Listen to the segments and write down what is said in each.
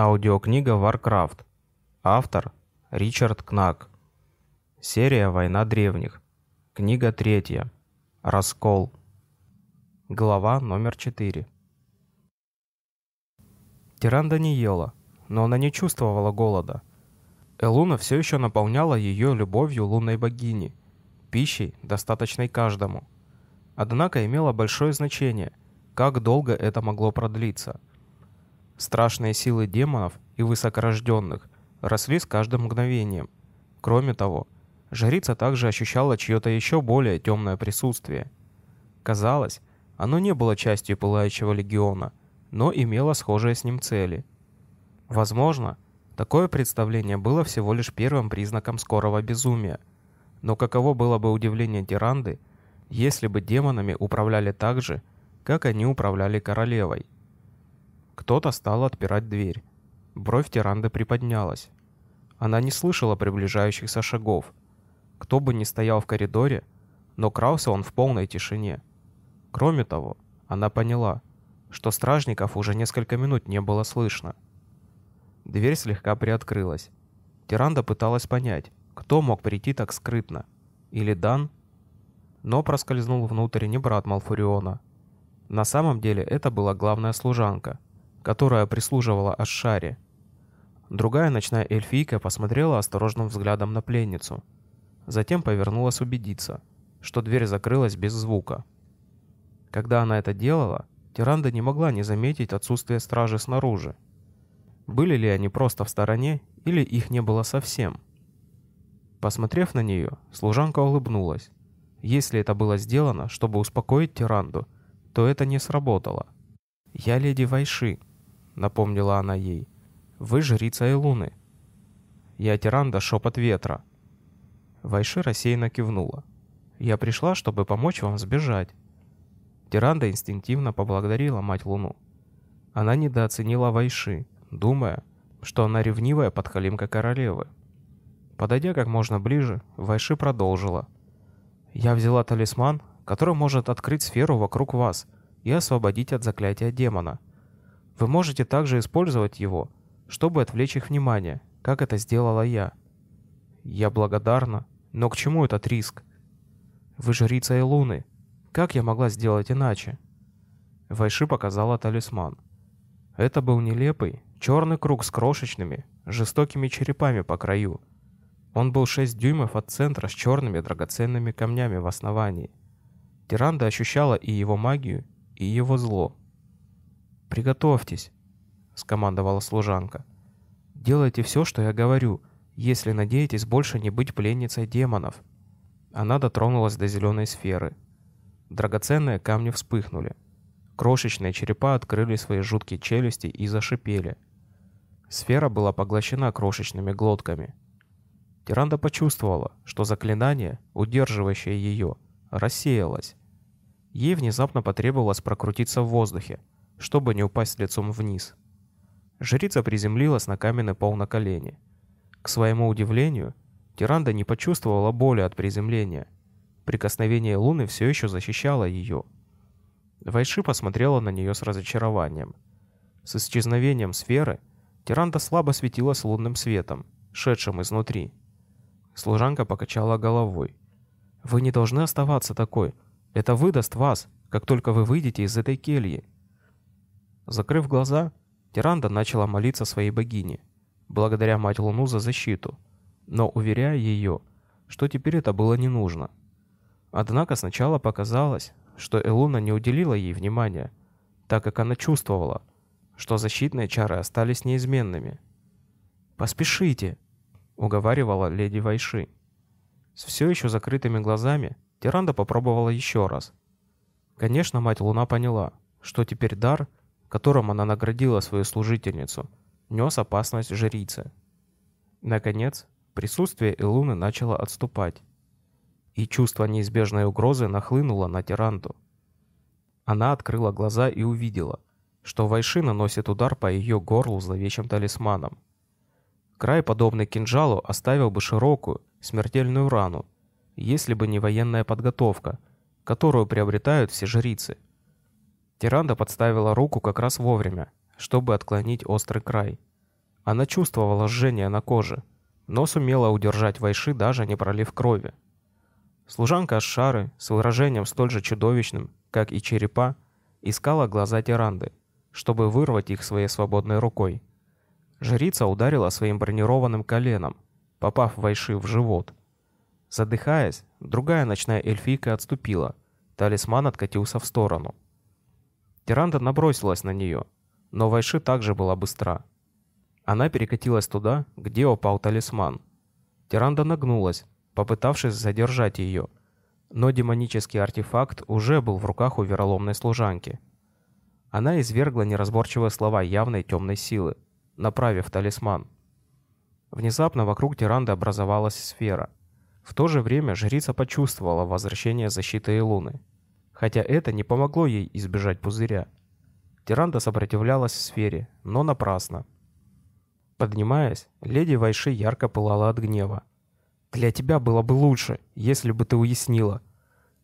Аудиокнига Warcraft. Автор Ричард Кнак. Серия «Война древних». Книга третья. Раскол. Глава номер четыре. Тиранда не ела, но она не чувствовала голода. Элуна все еще наполняла ее любовью лунной богини, пищей, достаточной каждому. Однако имело большое значение, как долго это могло продлиться. Страшные силы демонов и высокорожденных росли с каждым мгновением. Кроме того, жрица также ощущала чье-то еще более темное присутствие. Казалось, оно не было частью Пылающего Легиона, но имело схожие с ним цели. Возможно, Такое представление было всего лишь первым признаком скорого безумия. Но каково было бы удивление Тиранды, если бы демонами управляли так же, как они управляли королевой? Кто-то стал отпирать дверь. Бровь Тиранды приподнялась. Она не слышала приближающихся шагов. Кто бы ни стоял в коридоре, но крался он в полной тишине. Кроме того, она поняла, что стражников уже несколько минут не было слышно. Дверь слегка приоткрылась. Тиранда пыталась понять, кто мог прийти так скрытно. Или Дан? Но проскользнул внутрь не брат Малфуриона. На самом деле это была главная служанка, которая прислуживала Ашшаре. Другая ночная эльфийка посмотрела осторожным взглядом на пленницу. Затем повернулась убедиться, что дверь закрылась без звука. Когда она это делала, Тиранда не могла не заметить отсутствие стражи снаружи. Были ли они просто в стороне, или их не было совсем? Посмотрев на нее, служанка улыбнулась. Если это было сделано, чтобы успокоить тиранду, то это не сработало. «Я леди Вайши», — напомнила она ей. «Вы жрица Элуны». «Я тиранда шепот ветра». Вайши рассеянно кивнула. «Я пришла, чтобы помочь вам сбежать». Тиранда инстинктивно поблагодарила мать Луну. Она недооценила Вайши, думая, что она ревнивая подхалимка королевы. Подойдя как можно ближе, Вайши продолжила. «Я взяла талисман, который может открыть сферу вокруг вас и освободить от заклятия демона. Вы можете также использовать его, чтобы отвлечь их внимание, как это сделала я. Я благодарна, но к чему этот риск? Вы жрица Луны. Как я могла сделать иначе?» Вайши показала талисман. Это был нелепый, Черный круг с крошечными, жестокими черепами по краю. Он был 6 дюймов от центра с черными драгоценными камнями в основании. Тиранда ощущала и его магию, и его зло. «Приготовьтесь», — скомандовала служанка. «Делайте все, что я говорю, если надеетесь больше не быть пленницей демонов». Она дотронулась до зеленой сферы. Драгоценные камни вспыхнули. Крошечные черепа открыли свои жуткие челюсти и зашипели — Сфера была поглощена крошечными глотками. Тиранда почувствовала, что заклинание, удерживающее ее, рассеялось. Ей внезапно потребовалось прокрутиться в воздухе, чтобы не упасть лицом вниз. Жрица приземлилась на каменный пол на колени. К своему удивлению, Тиранда не почувствовала боли от приземления. Прикосновение луны все еще защищало ее. Вайши посмотрела на нее с разочарованием. С исчезновением сферы Тиранда слабо светилась лунным светом, шедшим изнутри. Служанка покачала головой. «Вы не должны оставаться такой. Это выдаст вас, как только вы выйдете из этой кельи». Закрыв глаза, Тиранда начала молиться своей богине, благодаря Мать Луну за защиту, но уверяя ее, что теперь это было не нужно. Однако сначала показалось, что Элуна не уделила ей внимания, так как она чувствовала, что защитные чары остались неизменными. «Поспешите!» — уговаривала леди Вайши. С все еще закрытыми глазами Тиранда попробовала еще раз. Конечно, мать Луна поняла, что теперь дар, которым она наградила свою служительницу, нес опасность жрице. Наконец, присутствие Илуны начало отступать, и чувство неизбежной угрозы нахлынуло на Тиранду. Она открыла глаза и увидела, что Вайши наносит удар по ее горлу зловещим талисманом. Край, подобный кинжалу, оставил бы широкую, смертельную рану, если бы не военная подготовка, которую приобретают все жрицы. Тиранда подставила руку как раз вовремя, чтобы отклонить острый край. Она чувствовала жжение на коже, но сумела удержать Вайши, даже не пролив крови. Служанка Ашары с выражением столь же чудовищным, как и черепа, искала глаза тиранды, чтобы вырвать их своей свободной рукой. Жрица ударила своим бронированным коленом, попав Вайши в живот. Задыхаясь, другая ночная эльфийка отступила, талисман откатился в сторону. Тиранда набросилась на нее, но Вайши также была быстра. Она перекатилась туда, где упал талисман. Тиранда нагнулась, попытавшись задержать ее, но демонический артефакт уже был в руках у вероломной служанки. Она извергла неразборчивые слова явной темной силы, направив талисман. Внезапно вокруг Тиранды образовалась сфера. В то же время жрица почувствовала возвращение защиты Луны, хотя это не помогло ей избежать пузыря. Тиранда сопротивлялась сфере, но напрасно. Поднимаясь, леди Вайши ярко пылала от гнева. «Для тебя было бы лучше, если бы ты уяснила.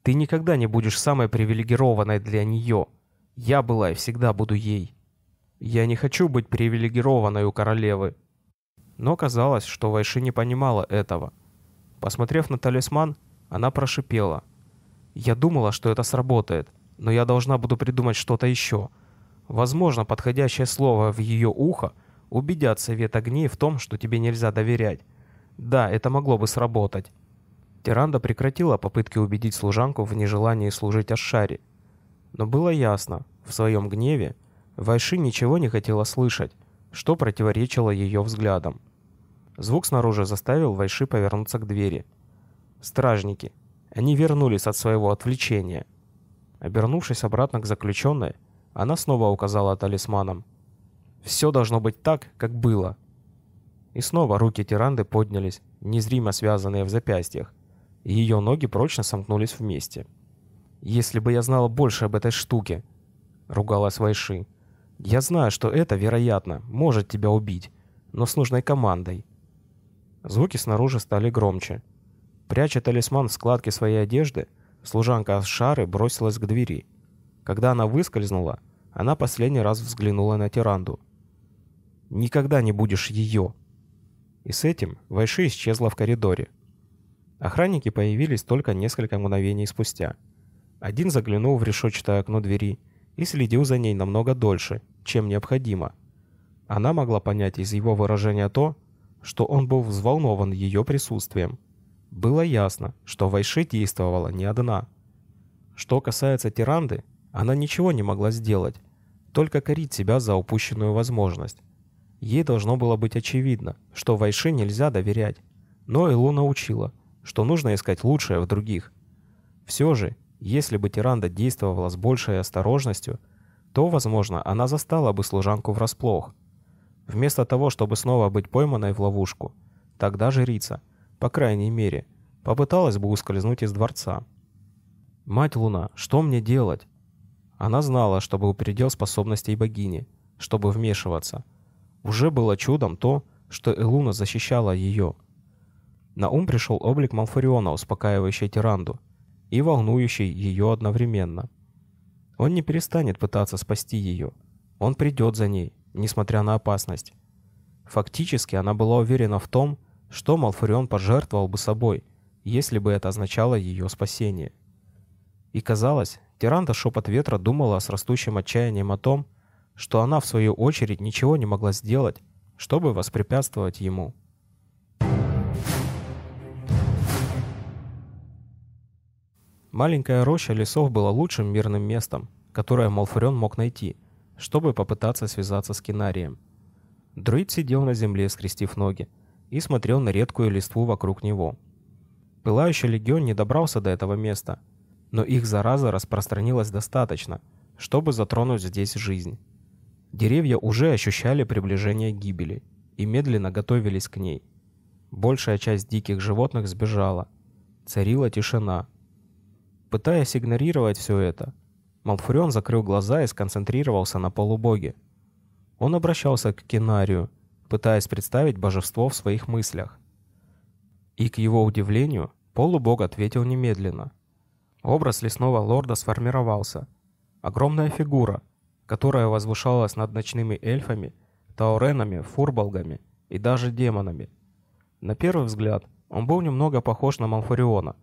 Ты никогда не будешь самой привилегированной для нее. Я была и всегда буду ей. Я не хочу быть привилегированной у королевы». Но казалось, что Вайши не понимала этого. Посмотрев на талисман, она прошипела. «Я думала, что это сработает, но я должна буду придумать что-то еще. Возможно, подходящее слово в ее ухо — убедят совет огней в том, что тебе нельзя доверять. Да, это могло бы сработать. Тиранда прекратила попытки убедить служанку в нежелании служить Ашаре. Но было ясно, в своем гневе Вайши ничего не хотела слышать, что противоречило ее взглядам. Звук снаружи заставил Вайши повернуться к двери. Стражники. Они вернулись от своего отвлечения. Обернувшись обратно к заключенной, она снова указала талисманом. Все должно быть так, как было. И снова руки тиранды поднялись, незримо связанные в запястьях, и ее ноги прочно сомкнулись вместе. «Если бы я знала больше об этой штуке», — ругалась Вайши. «Я знаю, что это, вероятно, может тебя убить, но с нужной командой». Звуки снаружи стали громче. Пряча талисман в складке своей одежды, служанка Шары бросилась к двери. Когда она выскользнула, она последний раз взглянула на тиранду — Никогда не будешь ее. И с этим Вайши исчезла в коридоре. Охранники появились только несколько мгновений спустя. Один заглянул в решетчатое окно двери и следил за ней намного дольше, чем необходимо. Она могла понять из его выражения то, что он был взволнован ее присутствием. Было ясно, что Вайши действовала не одна. Что касается Тиранды, она ничего не могла сделать, только корить себя за упущенную возможность. Ей должно было быть очевидно, что Вайши нельзя доверять. Но Элу научила, что нужно искать лучшее в других. Все же, если бы Тиранда действовала с большей осторожностью, то, возможно, она застала бы служанку врасплох. Вместо того, чтобы снова быть пойманной в ловушку, тогда жрица, по крайней мере, попыталась бы ускользнуть из дворца. «Мать Луна, что мне делать?» Она знала, что был предел способностей богини, чтобы вмешиваться – уже было чудом то, что Элуна защищала ее. На ум пришел облик Малфариона, успокаивающий Тиранду, и волнующий ее одновременно. Он не перестанет пытаться спасти ее. Он придет за ней, несмотря на опасность. Фактически она была уверена в том, что Малфарион пожертвовал бы собой, если бы это означало ее спасение. И казалось, Тиранда шепот ветра думала с растущим отчаянием о том, что она, в свою очередь, ничего не могла сделать, чтобы воспрепятствовать ему. Маленькая роща лесов была лучшим мирным местом, которое Малфурион мог найти, чтобы попытаться связаться с Кинарием. Друид сидел на земле, скрестив ноги, и смотрел на редкую листву вокруг него. Пылающий легион не добрался до этого места, но их зараза распространилась достаточно, чтобы затронуть здесь жизнь. Деревья уже ощущали приближение гибели и медленно готовились к ней. Большая часть диких животных сбежала. Царила тишина. Пытаясь игнорировать все это, Малфурион закрыл глаза и сконцентрировался на полубоге. Он обращался к Кинарию, пытаясь представить божество в своих мыслях. И, к его удивлению, полубог ответил немедленно. Образ лесного лорда сформировался. Огромная фигура — которая возвышалась над ночными эльфами, тауренами, фурболгами и даже демонами. На первый взгляд он был немного похож на Малфуриона,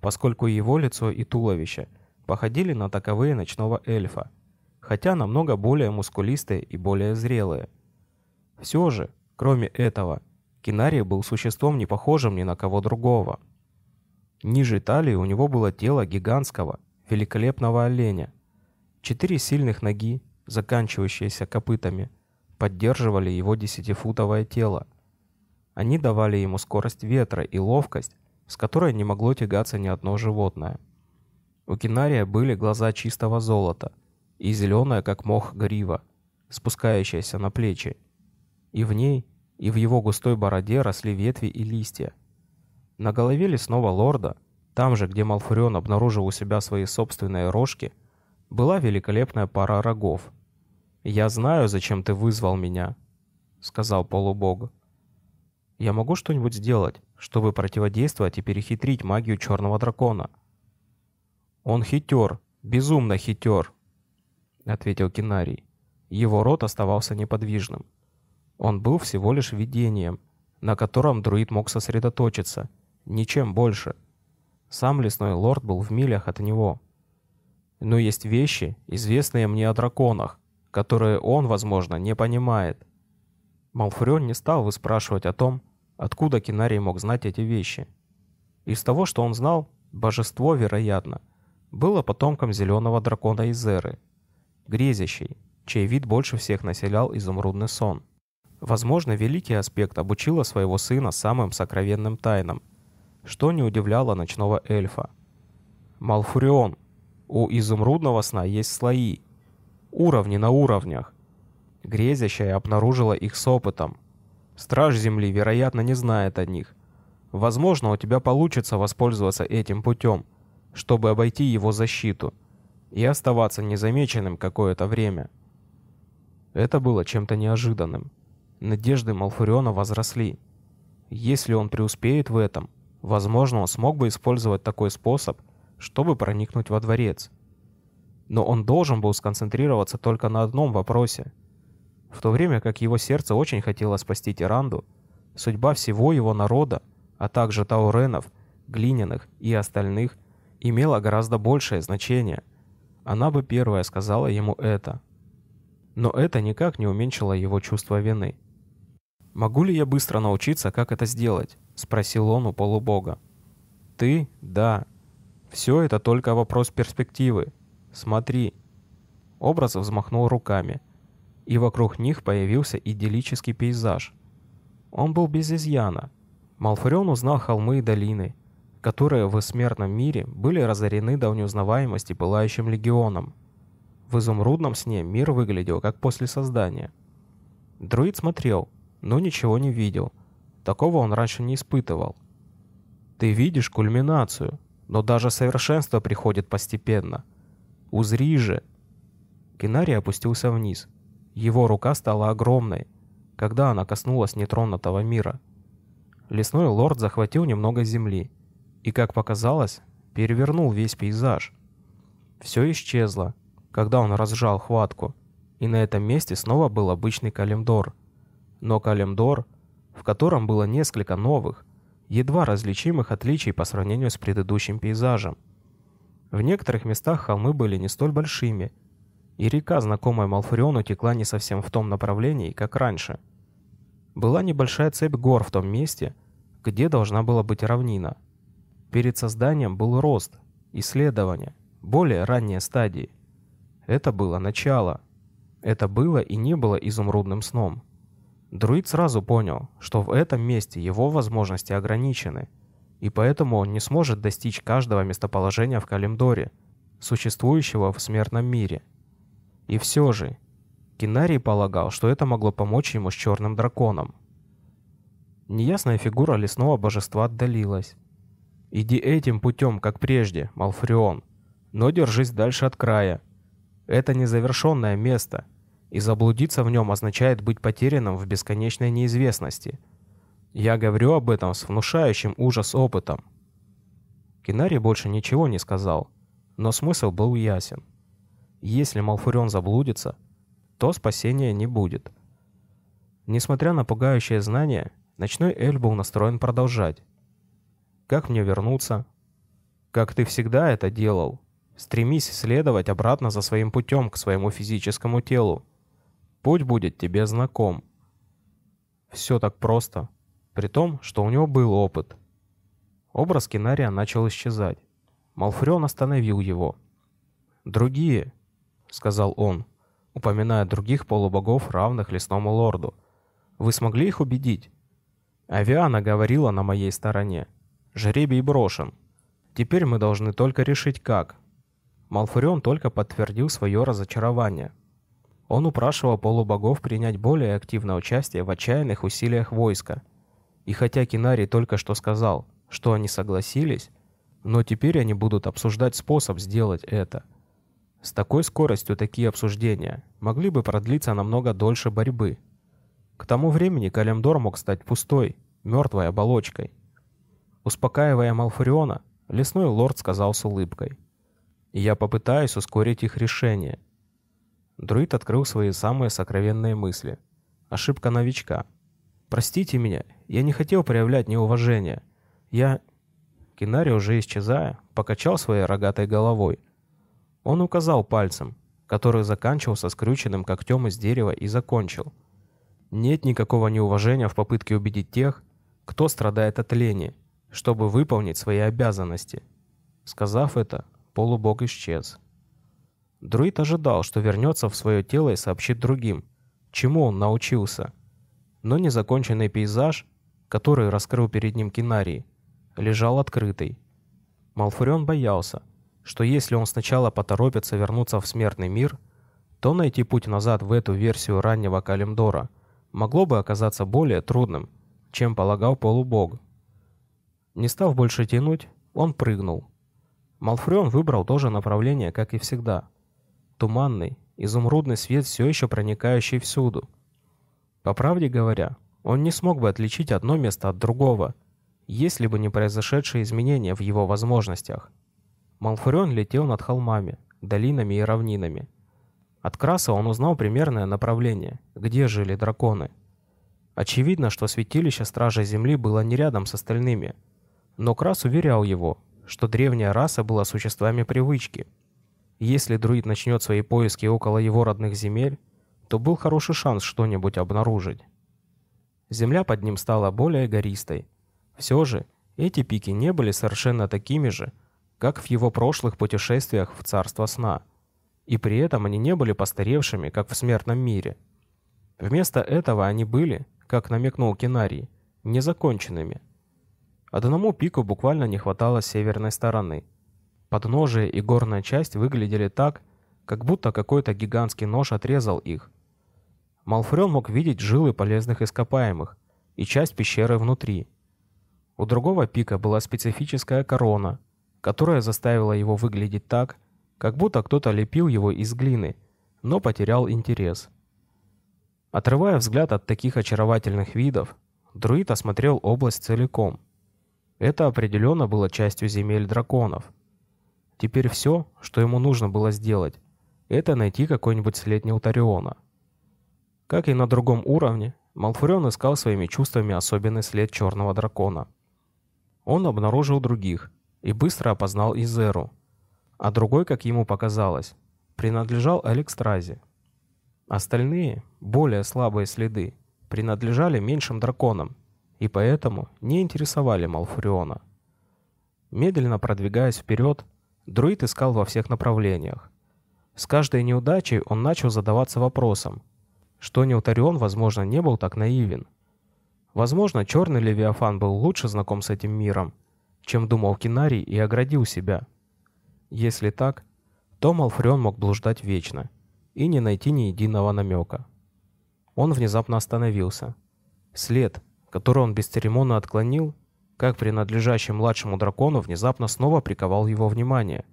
поскольку его лицо и туловище походили на таковые ночного эльфа, хотя намного более мускулистые и более зрелые. Все же, кроме этого, Кинарий был существом не похожим ни на кого другого. Ниже талии у него было тело гигантского, великолепного оленя. Четыре сильных ноги, заканчивающиеся копытами, поддерживали его десятифутовое тело. Они давали ему скорость ветра и ловкость, с которой не могло тягаться ни одно животное. У Кинария были глаза чистого золота и зеленая, как мох, грива, спускающаяся на плечи. И в ней, и в его густой бороде росли ветви и листья. На голове лесного лорда, там же, где Малфурион обнаружил у себя свои собственные рожки, была великолепная пара рогов. «Я знаю, зачем ты вызвал меня», — сказал полубог. «Я могу что-нибудь сделать, чтобы противодействовать и перехитрить магию черного дракона?» «Он хитер, безумно хитер», — ответил Кинарий. Его рот оставался неподвижным. Он был всего лишь видением, на котором друид мог сосредоточиться, ничем больше. Сам лесной лорд был в милях от него. Но есть вещи, известные мне о драконах, которые он, возможно, не понимает. Малфурион не стал выспрашивать о том, откуда Кинарий мог знать эти вещи. Из того, что он знал, божество, вероятно, было потомком зеленого дракона Изеры, грезящей, чей вид больше всех населял изумрудный сон. Возможно, великий аспект обучила своего сына самым сокровенным тайнам, что не удивляло ночного эльфа. Малфурион, у изумрудного сна есть слои, уровни на уровнях. Грезящая обнаружила их с опытом. Страж Земли, вероятно, не знает о них. Возможно, у тебя получится воспользоваться этим путем, чтобы обойти его защиту и оставаться незамеченным какое-то время. Это было чем-то неожиданным. Надежды Малфуриона возросли. Если он преуспеет в этом, возможно, он смог бы использовать такой способ, чтобы проникнуть во дворец. Но он должен был сконцентрироваться только на одном вопросе. В то время как его сердце очень хотело спасти Тиранду, судьба всего его народа, а также тауренов, глиняных и остальных, имела гораздо большее значение. Она бы первая сказала ему это. Но это никак не уменьшило его чувство вины. «Могу ли я быстро научиться, как это сделать?» — спросил он у полубога. «Ты? Да. Все это только вопрос перспективы. Смотри». Образ взмахнул руками, и вокруг них появился идиллический пейзаж. Он был без изъяна. Малфурион узнал холмы и долины, которые в смертном мире были разорены до неузнаваемости пылающим легионом. В изумрудном сне мир выглядел как после создания. Друид смотрел, но ничего не видел. Такого он раньше не испытывал. Ты видишь кульминацию, но даже совершенство приходит постепенно. Узри же. Кинарий опустился вниз. Его рука стала огромной, когда она коснулась нетронутого мира. Лесной лорд захватил немного земли и, как показалось, перевернул весь пейзаж. Все исчезло, когда он разжал хватку, и на этом месте снова был обычный калимдор — но Калемдор, в котором было несколько новых, едва различимых отличий по сравнению с предыдущим пейзажем. В некоторых местах холмы были не столь большими, и река, знакомая Малфуриону, текла не совсем в том направлении, как раньше. Была небольшая цепь гор в том месте, где должна была быть равнина. Перед созданием был рост, исследование, более ранние стадии. Это было начало. Это было и не было изумрудным сном. Друид сразу понял, что в этом месте его возможности ограничены, и поэтому он не сможет достичь каждого местоположения в Калимдоре, существующего в смертном мире. И все же, Кинарий полагал, что это могло помочь ему с черным драконом. Неясная фигура лесного божества отдалилась. «Иди этим путем, как прежде, Малфрион, но держись дальше от края. Это незавершенное место, и заблудиться в нем означает быть потерянным в бесконечной неизвестности. Я говорю об этом с внушающим ужас опытом. Кинари больше ничего не сказал, но смысл был ясен. Если Малфурион заблудится, то спасения не будет. Несмотря на пугающее знание, ночной Эль был настроен продолжать. «Как мне вернуться?» «Как ты всегда это делал. Стремись следовать обратно за своим путем к своему физическому телу. Путь будет тебе знаком». Все так просто, при том, что у него был опыт. Образ Кинария начал исчезать. Малфреон остановил его. «Другие», — сказал он, упоминая других полубогов, равных лесному лорду — вы смогли их убедить? Авиана говорила на моей стороне. Жребий брошен. Теперь мы должны только решить как. Малфурион только подтвердил свое разочарование. Он упрашивал полубогов принять более активное участие в отчаянных усилиях войска. И хотя Кинарий только что сказал, что они согласились, но теперь они будут обсуждать способ сделать это. С такой скоростью такие обсуждения могли бы продлиться намного дольше борьбы. К тому времени Калимдор мог стать пустой, мертвой оболочкой. Успокаивая Малфуриона, лесной лорд сказал с улыбкой. «Я попытаюсь ускорить их решение». Друид открыл свои самые сокровенные мысли. Ошибка новичка. «Простите меня, я не хотел проявлять неуважение. Я...» Кинари, уже исчезая, покачал своей рогатой головой. Он указал пальцем, который заканчивался скрюченным когтем из дерева и закончил — нет никакого неуважения в попытке убедить тех, кто страдает от лени, чтобы выполнить свои обязанности. Сказав это, полубог исчез. Друид ожидал, что вернется в свое тело и сообщит другим, чему он научился. Но незаконченный пейзаж, который раскрыл перед ним Кинарий, лежал открытый. Малфурион боялся, что если он сначала поторопится вернуться в смертный мир, то найти путь назад в эту версию раннего Калимдора – могло бы оказаться более трудным, чем полагал полубог. Не став больше тянуть, он прыгнул. Малфреон выбрал то же направление, как и всегда. Туманный, изумрудный свет, все еще проникающий всюду. По правде говоря, он не смог бы отличить одно место от другого, если бы не произошедшие изменения в его возможностях. Малфурион летел над холмами, долинами и равнинами, от Краса он узнал примерное направление, где жили драконы. Очевидно, что святилище Стража Земли было не рядом с остальными. Но Крас уверял его, что древняя раса была существами привычки. Если друид начнет свои поиски около его родных земель, то был хороший шанс что-нибудь обнаружить. Земля под ним стала более гористой. Все же, эти пики не были совершенно такими же, как в его прошлых путешествиях в Царство Сна – и при этом они не были постаревшими, как в смертном мире. Вместо этого они были, как намекнул Кинарий, незаконченными. Одному пику буквально не хватало северной стороны. Подножие и горная часть выглядели так, как будто какой-то гигантский нож отрезал их. Малфрен мог видеть жилы полезных ископаемых и часть пещеры внутри. У другого пика была специфическая корона, которая заставила его выглядеть так, как будто кто-то лепил его из глины, но потерял интерес. Отрывая взгляд от таких очаровательных видов, друид осмотрел область целиком. Это определенно было частью земель драконов. Теперь все, что ему нужно было сделать, это найти какой-нибудь след Неутариона. Как и на другом уровне, Малфурион искал своими чувствами особенный след черного дракона. Он обнаружил других и быстро опознал Изеру, а другой, как ему показалось, принадлежал Алекстразе. Остальные, более слабые следы, принадлежали меньшим драконам и поэтому не интересовали Малфуриона. Медленно продвигаясь вперед, друид искал во всех направлениях. С каждой неудачей он начал задаваться вопросом, что Неутарион, возможно, не был так наивен. Возможно, черный Левиафан был лучше знаком с этим миром, чем думал Кинарий и оградил себя. Если так, то Малфреон мог блуждать вечно и не найти ни единого намека. Он внезапно остановился. След, который он бесцеремонно отклонил, как принадлежащий младшему дракону, внезапно снова приковал его внимание.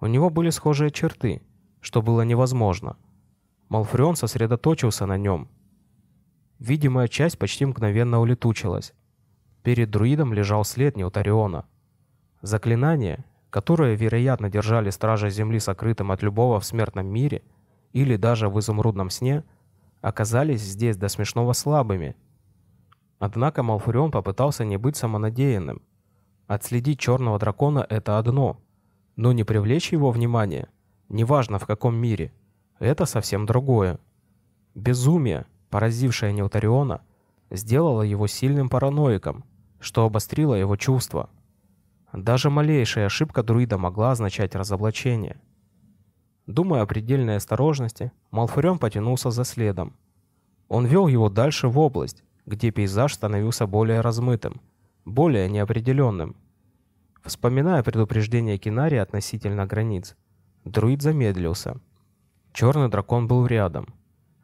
У него были схожие черты, что было невозможно. Малфреон сосредоточился на нем. Видимая часть почти мгновенно улетучилась. Перед друидом лежал след Неутариона. Заклинание, которые, вероятно, держали стража Земли сокрытым от любого в смертном мире или даже в изумрудном сне, оказались здесь до смешного слабыми. Однако Малфурион попытался не быть самонадеянным. Отследить черного дракона — это одно, но не привлечь его внимание, неважно в каком мире, это совсем другое. Безумие, поразившее Неутариона, сделало его сильным параноиком, что обострило его чувства. Даже малейшая ошибка друида могла означать разоблачение. Думая о предельной осторожности, Малфурион потянулся за следом. Он вел его дальше в область, где пейзаж становился более размытым, более неопределенным. Вспоминая предупреждение Кинари относительно границ, друид замедлился. Черный дракон был рядом.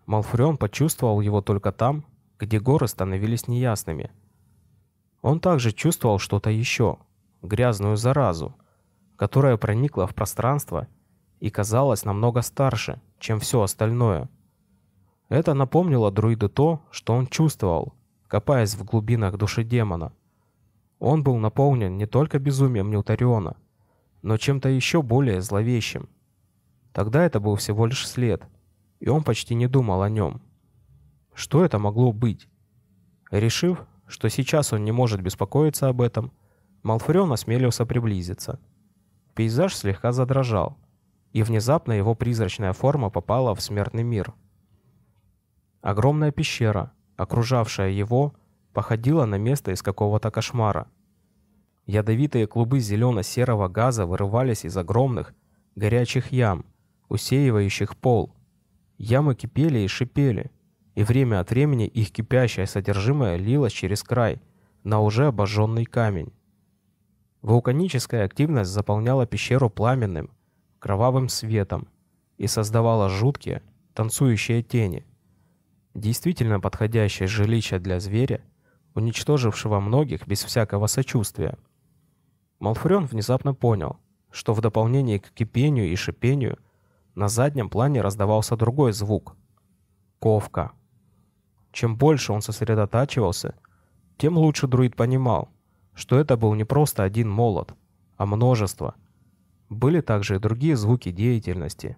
Малфурион почувствовал его только там, где горы становились неясными. Он также чувствовал что-то еще, грязную заразу, которая проникла в пространство и казалась намного старше, чем все остальное. Это напомнило друиду то, что он чувствовал, копаясь в глубинах души демона. Он был наполнен не только безумием Ньютариона, но чем-то еще более зловещим. Тогда это был всего лишь след, и он почти не думал о нем. Что это могло быть? Решив, что сейчас он не может беспокоиться об этом, Малфурион осмелился приблизиться. Пейзаж слегка задрожал, и внезапно его призрачная форма попала в смертный мир. Огромная пещера, окружавшая его, походила на место из какого-то кошмара. Ядовитые клубы зелено-серого газа вырывались из огромных, горячих ям, усеивающих пол. Ямы кипели и шипели, и время от времени их кипящее содержимое лилось через край на уже обожженный камень. Вулканическая активность заполняла пещеру пламенным, кровавым светом и создавала жуткие, танцующие тени. Действительно подходящее жилище для зверя, уничтожившего многих без всякого сочувствия. Малфурен внезапно понял, что в дополнение к кипению и шипению на заднем плане раздавался другой звук — ковка. Чем больше он сосредотачивался, тем лучше друид понимал — что это был не просто один молот, а множество. Были также и другие звуки деятельности.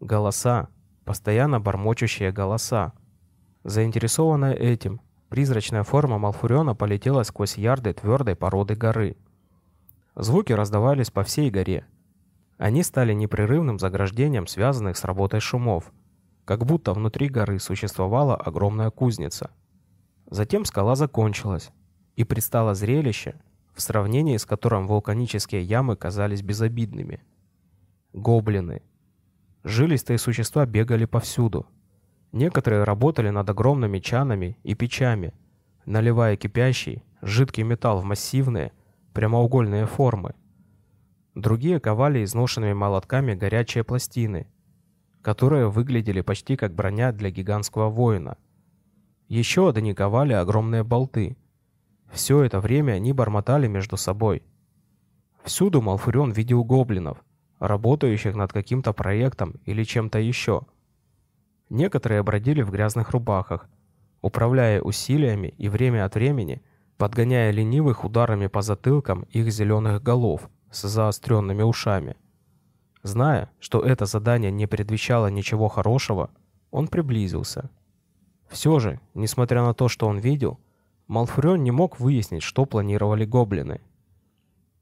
Голоса, постоянно бормочущие голоса. Заинтересованная этим, призрачная форма Малфуриона полетела сквозь ярды твердой породы горы. Звуки раздавались по всей горе. Они стали непрерывным заграждением связанных с работой шумов, как будто внутри горы существовала огромная кузница. Затем скала закончилась, и предстало зрелище, в сравнении с которым вулканические ямы казались безобидными. Гоблины. Жилистые существа бегали повсюду. Некоторые работали над огромными чанами и печами, наливая кипящий, жидкий металл в массивные, прямоугольные формы. Другие ковали изношенными молотками горячие пластины, которые выглядели почти как броня для гигантского воина. Еще одни ковали огромные болты — все это время они бормотали между собой. Всюду Малфурион видел гоблинов, работающих над каким-то проектом или чем-то еще. Некоторые бродили в грязных рубахах, управляя усилиями и время от времени подгоняя ленивых ударами по затылкам их зеленых голов с заостренными ушами. Зная, что это задание не предвещало ничего хорошего, он приблизился. Все же, несмотря на то, что он видел, Малфурион не мог выяснить, что планировали гоблины.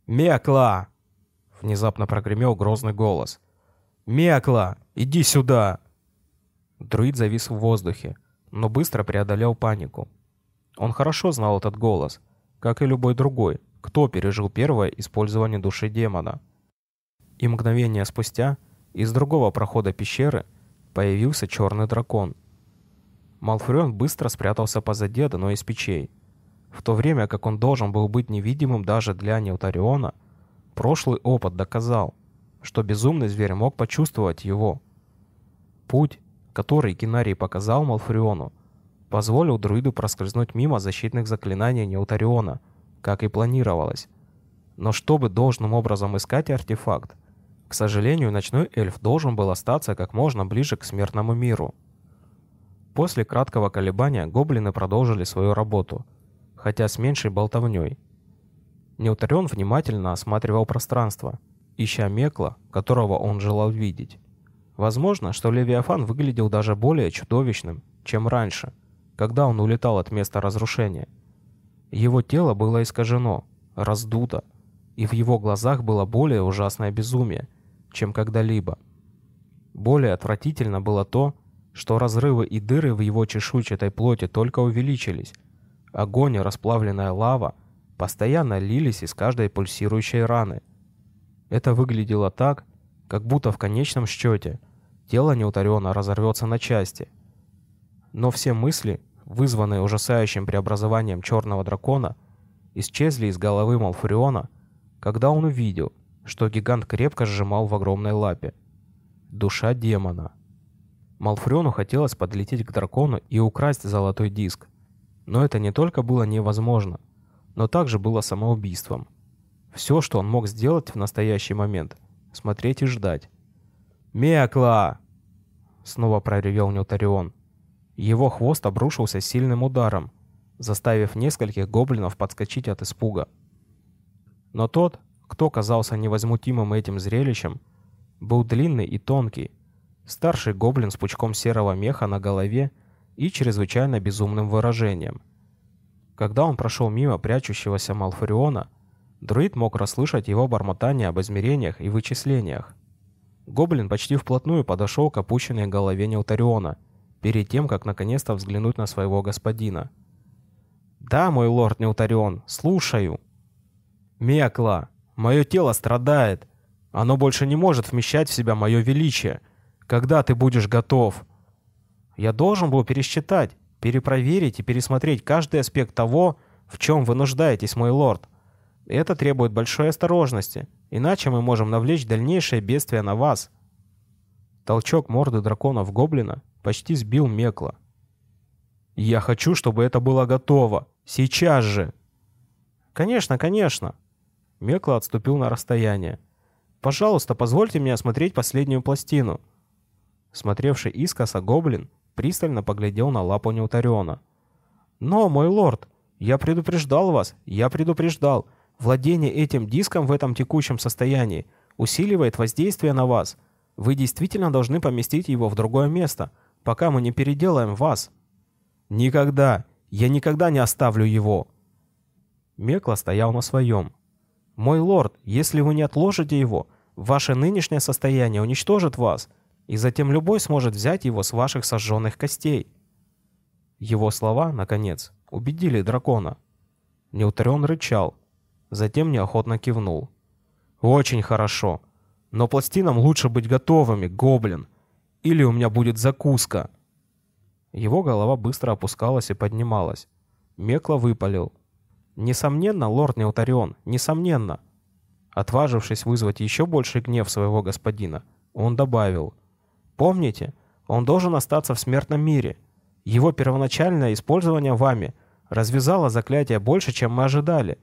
«Мекла!» — внезапно прогремел грозный голос. «Мекла, иди сюда!» Друид завис в воздухе, но быстро преодолел панику. Он хорошо знал этот голос, как и любой другой, кто пережил первое использование души демона. И мгновение спустя из другого прохода пещеры появился черный дракон. Малфурион быстро спрятался позади одной из печей. В то время как он должен был быть невидимым даже для Неутариона, прошлый опыт доказал, что безумный зверь мог почувствовать его. Путь, который Кинарий показал Малфуриону, позволил друиду проскользнуть мимо защитных заклинаний Неутариона, как и планировалось. Но чтобы должным образом искать артефакт, к сожалению, ночной эльф должен был остаться как можно ближе к смертному миру. После краткого колебания гоблины продолжили свою работу – хотя с меньшей болтовней. Неутарен внимательно осматривал пространство, ища Мекла, которого он желал видеть. Возможно, что Левиафан выглядел даже более чудовищным, чем раньше, когда он улетал от места разрушения. Его тело было искажено, раздуто, и в его глазах было более ужасное безумие, чем когда-либо. Более отвратительно было то, что разрывы и дыры в его чешуйчатой плоти только увеличились. Огонь и расплавленная лава постоянно лились из каждой пульсирующей раны. Это выглядело так, как будто в конечном счете тело Неутариона разорвется на части. Но все мысли, вызванные ужасающим преобразованием черного дракона, исчезли из головы Малфуриона, когда он увидел, что гигант крепко сжимал в огромной лапе. Душа демона. Малфуриону хотелось подлететь к дракону и украсть золотой диск. Но это не только было невозможно, но также было самоубийством. Все, что он мог сделать в настоящий момент — смотреть и ждать. «Мекла!» — снова проревел Нютарион. Его хвост обрушился сильным ударом, заставив нескольких гоблинов подскочить от испуга. Но тот, кто казался невозмутимым этим зрелищем, был длинный и тонкий, старший гоблин с пучком серого меха на голове и чрезвычайно безумным выражением. Когда он прошел мимо прячущегося Малфуриона, друид мог расслышать его бормотание об измерениях и вычислениях. Гоблин почти вплотную подошел к опущенной голове Неутариона, перед тем, как наконец-то взглянуть на своего господина. «Да, мой лорд Неутарион, слушаю!» «Мекла, мое тело страдает. Оно больше не может вмещать в себя мое величие. Когда ты будешь готов?» «Я должен был пересчитать, перепроверить и пересмотреть каждый аспект того, в чем вы нуждаетесь, мой лорд. Это требует большой осторожности, иначе мы можем навлечь дальнейшее бедствие на вас». Толчок морды дракона в гоблина почти сбил Мекла. «Я хочу, чтобы это было готово. Сейчас же!» «Конечно, конечно!» Мекла отступил на расстояние. «Пожалуйста, позвольте мне осмотреть последнюю пластину». Смотревший искоса гоблин пристально поглядел на лапу Неутариона. «Но, мой лорд, я предупреждал вас, я предупреждал. Владение этим диском в этом текущем состоянии усиливает воздействие на вас. Вы действительно должны поместить его в другое место, пока мы не переделаем вас». «Никогда! Я никогда не оставлю его!» Мекла стоял на своем. «Мой лорд, если вы не отложите его, ваше нынешнее состояние уничтожит вас, и затем любой сможет взять его с ваших сожженных костей». Его слова, наконец, убедили дракона. Неутрон рычал, затем неохотно кивнул. «Очень хорошо. Но пластинам лучше быть готовыми, гоблин. Или у меня будет закуска». Его голова быстро опускалась и поднималась. Мекла выпалил. Несомненно, лорд Неутарион, несомненно. Отважившись вызвать еще больший гнев своего господина, он добавил. Помните, он должен остаться в смертном мире. Его первоначальное использование вами развязало заклятие больше, чем мы ожидали.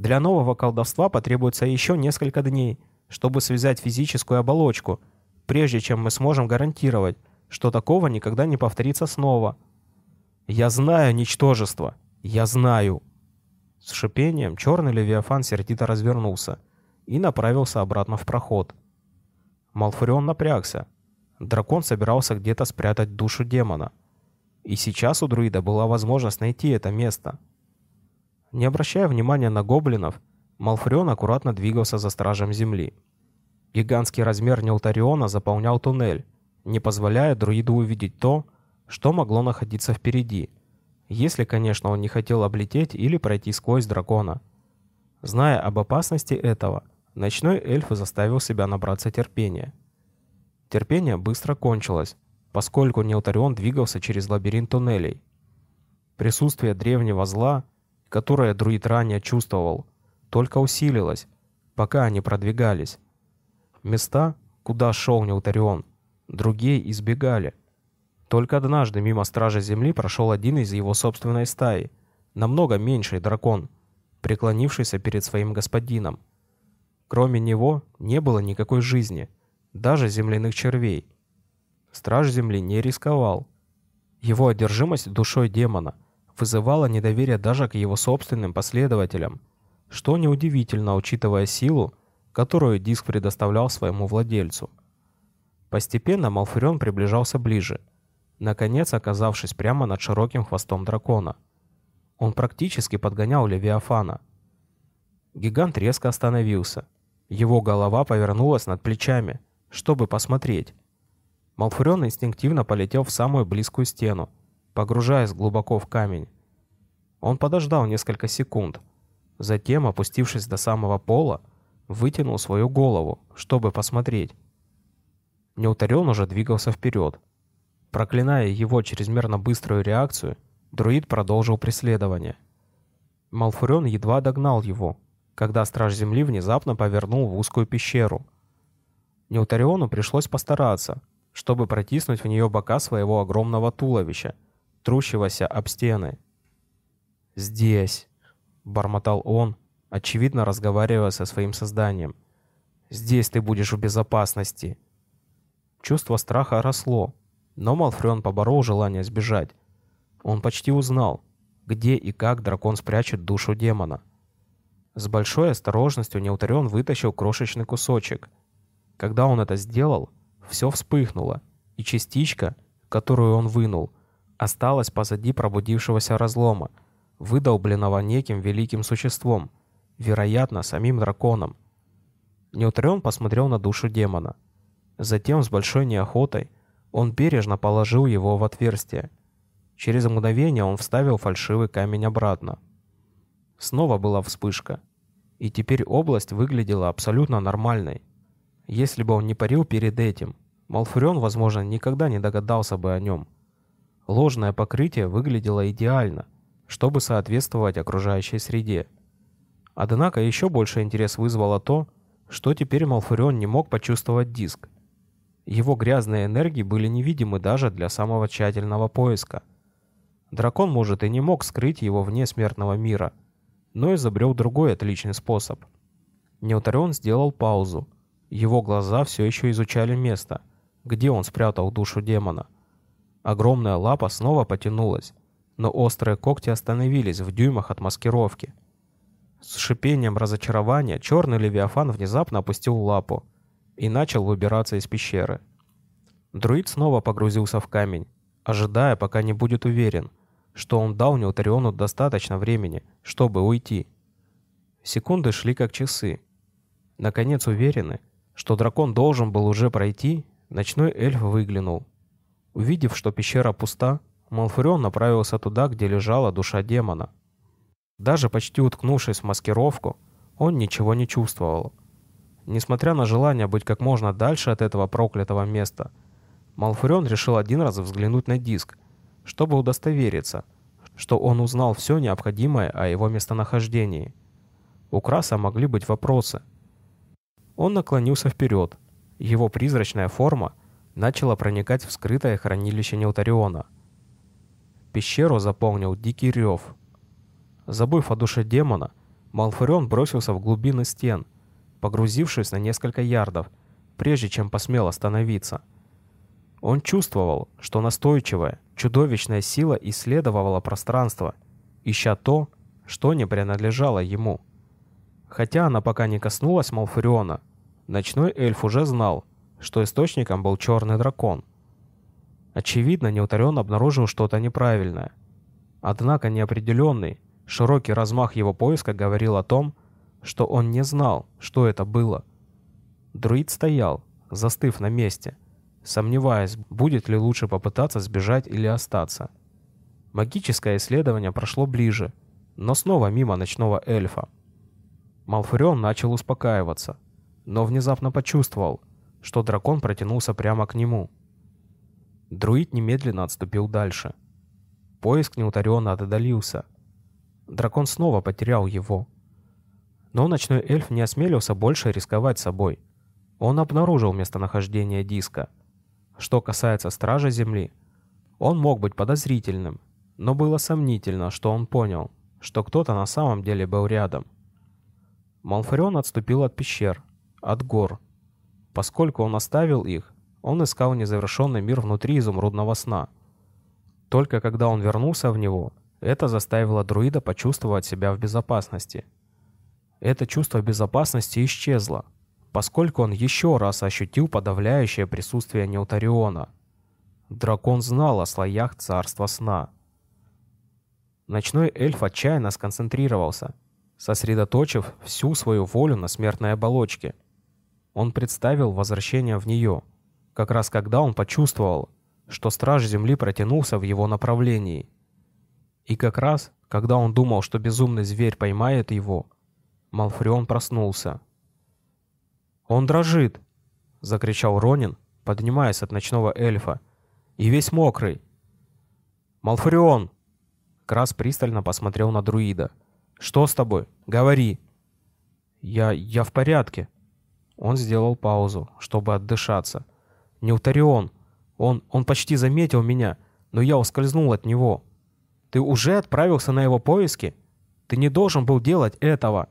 Для нового колдовства потребуется еще несколько дней, чтобы связать физическую оболочку, прежде чем мы сможем гарантировать, что такого никогда не повторится снова. Я знаю ничтожество. Я знаю. С шипением черный левиафан сердито развернулся и направился обратно в проход. Малфурион напрягся. Дракон собирался где-то спрятать душу демона. И сейчас у друида была возможность найти это место. Не обращая внимания на гоблинов, Малфурион аккуратно двигался за стражем земли. Гигантский размер Неутариона заполнял туннель, не позволяя друиду увидеть то, что могло находиться впереди – если, конечно, он не хотел облететь или пройти сквозь дракона. Зная об опасности этого, ночной эльф заставил себя набраться терпения. Терпение быстро кончилось, поскольку Неутарион двигался через лабиринт туннелей. Присутствие древнего зла, которое друид ранее чувствовал, только усилилось, пока они продвигались. Места, куда шел Неутарион, другие избегали. Только однажды мимо Стража Земли прошел один из его собственной стаи, намного меньший дракон, преклонившийся перед своим господином. Кроме него не было никакой жизни, даже земляных червей. Страж Земли не рисковал. Его одержимость душой демона вызывала недоверие даже к его собственным последователям, что неудивительно, учитывая силу, которую диск предоставлял своему владельцу. Постепенно Малфурион приближался ближе – наконец оказавшись прямо над широким хвостом дракона. Он практически подгонял Левиафана. Гигант резко остановился. Его голова повернулась над плечами, чтобы посмотреть. Малфурион инстинктивно полетел в самую близкую стену, погружаясь глубоко в камень. Он подождал несколько секунд, затем, опустившись до самого пола, вытянул свою голову, чтобы посмотреть. Неутарен уже двигался вперед. Проклиная его чрезмерно быструю реакцию, друид продолжил преследование. Малфурион едва догнал его, когда Страж Земли внезапно повернул в узкую пещеру. Неутариону пришлось постараться, чтобы протиснуть в нее бока своего огромного туловища, трущегося об стены. «Здесь», — бормотал он, очевидно разговаривая со своим созданием. «Здесь ты будешь в безопасности». Чувство страха росло, но Малфреон поборол желание сбежать. Он почти узнал, где и как дракон спрячет душу демона. С большой осторожностью Неутарен вытащил крошечный кусочек. Когда он это сделал, все вспыхнуло, и частичка, которую он вынул, осталась позади пробудившегося разлома, выдолбленного неким великим существом, вероятно, самим драконом. Неутарен посмотрел на душу демона. Затем, с большой неохотой, он бережно положил его в отверстие. Через мгновение он вставил фальшивый камень обратно. Снова была вспышка. И теперь область выглядела абсолютно нормальной. Если бы он не парил перед этим, Малфурион, возможно, никогда не догадался бы о нем. Ложное покрытие выглядело идеально, чтобы соответствовать окружающей среде. Однако еще больше интерес вызвало то, что теперь Малфурион не мог почувствовать диск. Его грязные энергии были невидимы даже для самого тщательного поиска. Дракон, может, и не мог скрыть его вне смертного мира, но изобрел другой отличный способ. Неутарион сделал паузу. Его глаза все еще изучали место, где он спрятал душу демона. Огромная лапа снова потянулась, но острые когти остановились в дюймах от маскировки. С шипением разочарования черный левиафан внезапно опустил лапу и начал выбираться из пещеры. Друид снова погрузился в камень, ожидая, пока не будет уверен, что он дал Неутариону достаточно времени, чтобы уйти. Секунды шли как часы. Наконец уверены, что дракон должен был уже пройти, ночной эльф выглянул. Увидев, что пещера пуста, Малфурион направился туда, где лежала душа демона. Даже почти уткнувшись в маскировку, он ничего не чувствовал. Несмотря на желание быть как можно дальше от этого проклятого места, Малфурион решил один раз взглянуть на диск, чтобы удостовериться, что он узнал все необходимое о его местонахождении. У Краса могли быть вопросы. Он наклонился вперед. Его призрачная форма начала проникать в скрытое хранилище Неутариона. Пещеру заполнил дикий рев. Забыв о душе демона, Малфурион бросился в глубины стен – погрузившись на несколько ярдов, прежде чем посмел остановиться. Он чувствовал, что настойчивая, чудовищная сила исследовала пространство, ища то, что не принадлежало ему. Хотя она пока не коснулась Малфуриона, ночной эльф уже знал, что источником был черный дракон. Очевидно, Неутарен обнаружил что-то неправильное. Однако неопределенный, широкий размах его поиска говорил о том, что он не знал, что это было. Друид стоял, застыв на месте, сомневаясь, будет ли лучше попытаться сбежать или остаться. Магическое исследование прошло ближе, но снова мимо ночного эльфа. Малфурион начал успокаиваться, но внезапно почувствовал, что дракон протянулся прямо к нему. Друид немедленно отступил дальше. Поиск Неутариона отдалился. Дракон снова потерял его. Но ночной эльф не осмелился больше рисковать собой. Он обнаружил местонахождение диска. Что касается Стража Земли, он мог быть подозрительным, но было сомнительно, что он понял, что кто-то на самом деле был рядом. Малфарион отступил от пещер, от гор. Поскольку он оставил их, он искал незавершенный мир внутри изумрудного сна. Только когда он вернулся в него, это заставило друида почувствовать себя в безопасности – это чувство безопасности исчезло, поскольку он еще раз ощутил подавляющее присутствие Неутариона. Дракон знал о слоях царства сна. Ночной эльф отчаянно сконцентрировался, сосредоточив всю свою волю на смертной оболочке. Он представил возвращение в нее, как раз когда он почувствовал, что страж земли протянулся в его направлении. И как раз, когда он думал, что безумный зверь поймает его, Малфреон проснулся. «Он дрожит!» — закричал Ронин, поднимаясь от ночного эльфа. «И весь мокрый!» «Малфреон!» Крас пристально посмотрел на друида. «Что с тобой? Говори!» «Я... я в порядке!» Он сделал паузу, чтобы отдышаться. «Неутарион! Он... он почти заметил меня, но я ускользнул от него!» «Ты уже отправился на его поиски? Ты не должен был делать этого!»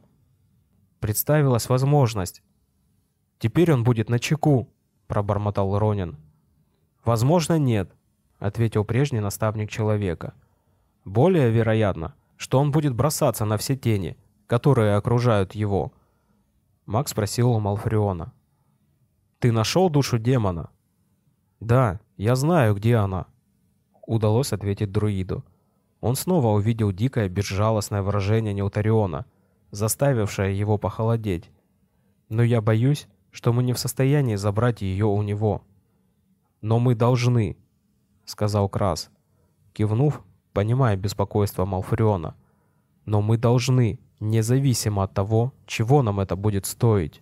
Представилась возможность. «Теперь он будет на чеку», — пробормотал Ронин. «Возможно, нет», — ответил прежний наставник человека. «Более вероятно, что он будет бросаться на все тени, которые окружают его». Макс спросил у Малфриона. «Ты нашел душу демона?» «Да, я знаю, где она», — удалось ответить друиду. Он снова увидел дикое безжалостное выражение Неутариона, заставившее его похолодеть. «Но я боюсь, что мы не в состоянии забрать ее у него. Но мы должны, сказал Крас, кивнув, понимая беспокойство Малфуриона. Но мы должны, независимо от того, чего нам это будет стоить.